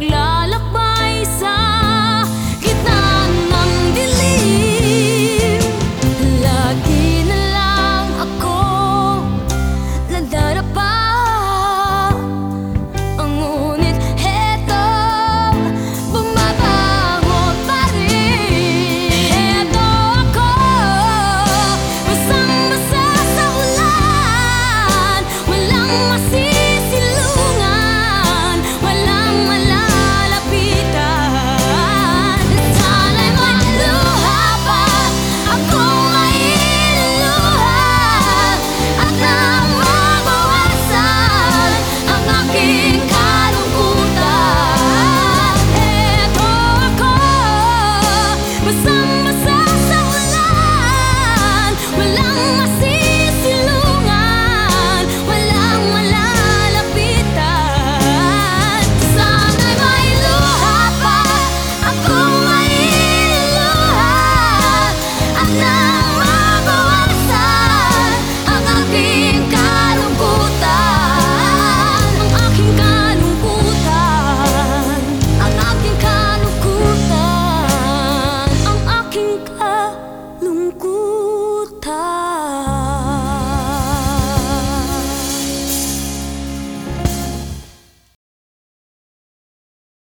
Love.